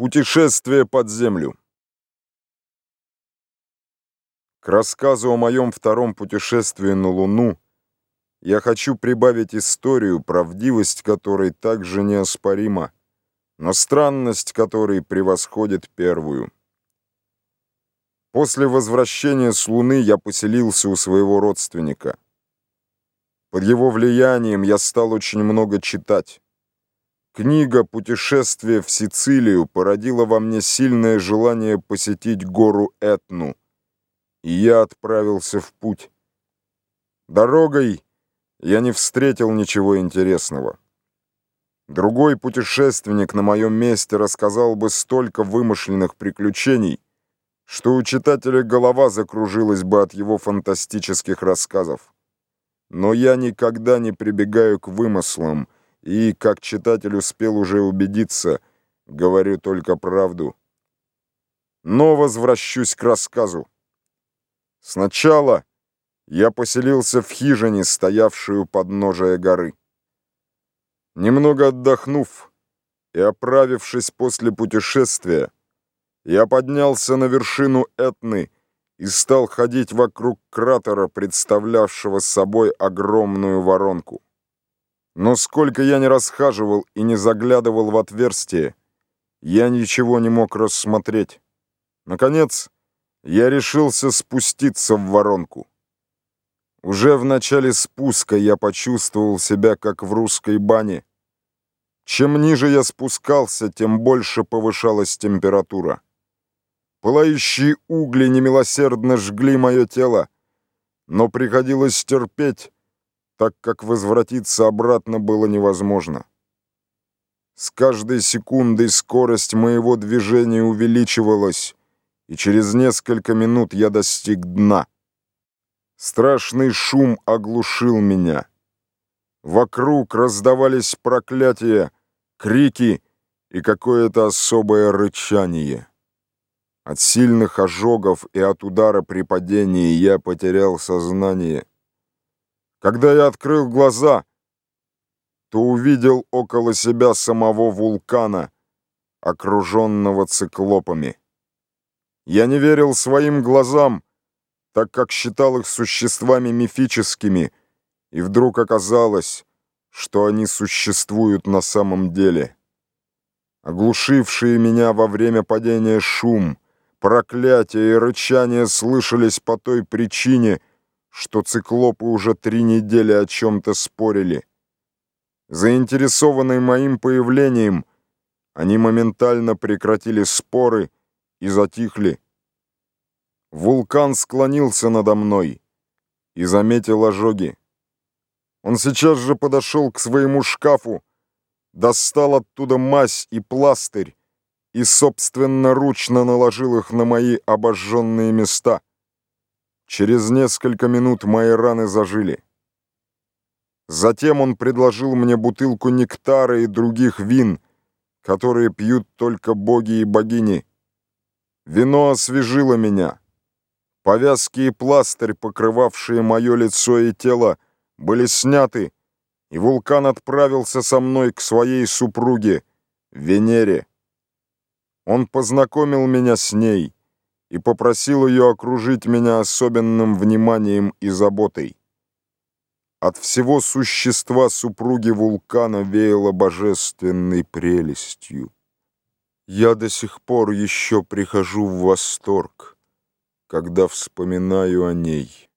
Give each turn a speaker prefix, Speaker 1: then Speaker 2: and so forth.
Speaker 1: Путешествие под землю. К рассказу о моем втором путешествии на Луну я хочу прибавить историю, правдивость которой также неоспорима, но странность которой превосходит первую. После возвращения с Луны я поселился у своего родственника. Под его влиянием я стал очень много читать. Книга «Путешествие в Сицилию» породила во мне сильное желание посетить гору Этну, и я отправился в путь. Дорогой я не встретил ничего интересного. Другой путешественник на моем месте рассказал бы столько вымышленных приключений, что у читателя голова закружилась бы от его фантастических рассказов. Но я никогда не прибегаю к вымыслам — и, как читатель успел уже убедиться, говорю только правду. Но возвращусь к рассказу. Сначала я поселился в хижине, стоявшую под подножия горы. Немного отдохнув и оправившись после путешествия, я поднялся на вершину Этны и стал ходить вокруг кратера, представлявшего собой огромную воронку. Но сколько я не расхаживал и не заглядывал в отверстие, я ничего не мог рассмотреть. Наконец, я решился спуститься в воронку. Уже в начале спуска я почувствовал себя как в русской бане. Чем ниже я спускался, тем больше повышалась температура. Пылающие угли немилосердно жгли мое тело, но приходилось терпеть, так как возвратиться обратно было невозможно. С каждой секундой скорость моего движения увеличивалась, и через несколько минут я достиг дна. Страшный шум оглушил меня. Вокруг раздавались проклятия, крики и какое-то особое рычание. От сильных ожогов и от удара при падении я потерял сознание. Когда я открыл глаза, то увидел около себя самого вулкана, окруженного циклопами. Я не верил своим глазам, так как считал их существами мифическими, и вдруг оказалось, что они существуют на самом деле. Оглушившие меня во время падения шум, проклятия и рычания слышались по той причине, что циклопы уже три недели о чем-то спорили. Заинтересованные моим появлением, они моментально прекратили споры и затихли. Вулкан склонился надо мной и заметил ожоги. Он сейчас же подошел к своему шкафу, достал оттуда мазь и пластырь и собственноручно наложил их на мои обожженные места. Через несколько минут мои раны зажили. Затем он предложил мне бутылку нектара и других вин, которые пьют только боги и богини. Вино освежило меня. Повязки и пластырь, покрывавшие мое лицо и тело, были сняты, и вулкан отправился со мной к своей супруге, Венере. Он познакомил меня с ней — и попросил ее окружить меня особенным вниманием и заботой. От всего существа супруги вулкана веяло божественной прелестью. Я до сих пор еще прихожу в восторг, когда вспоминаю о ней».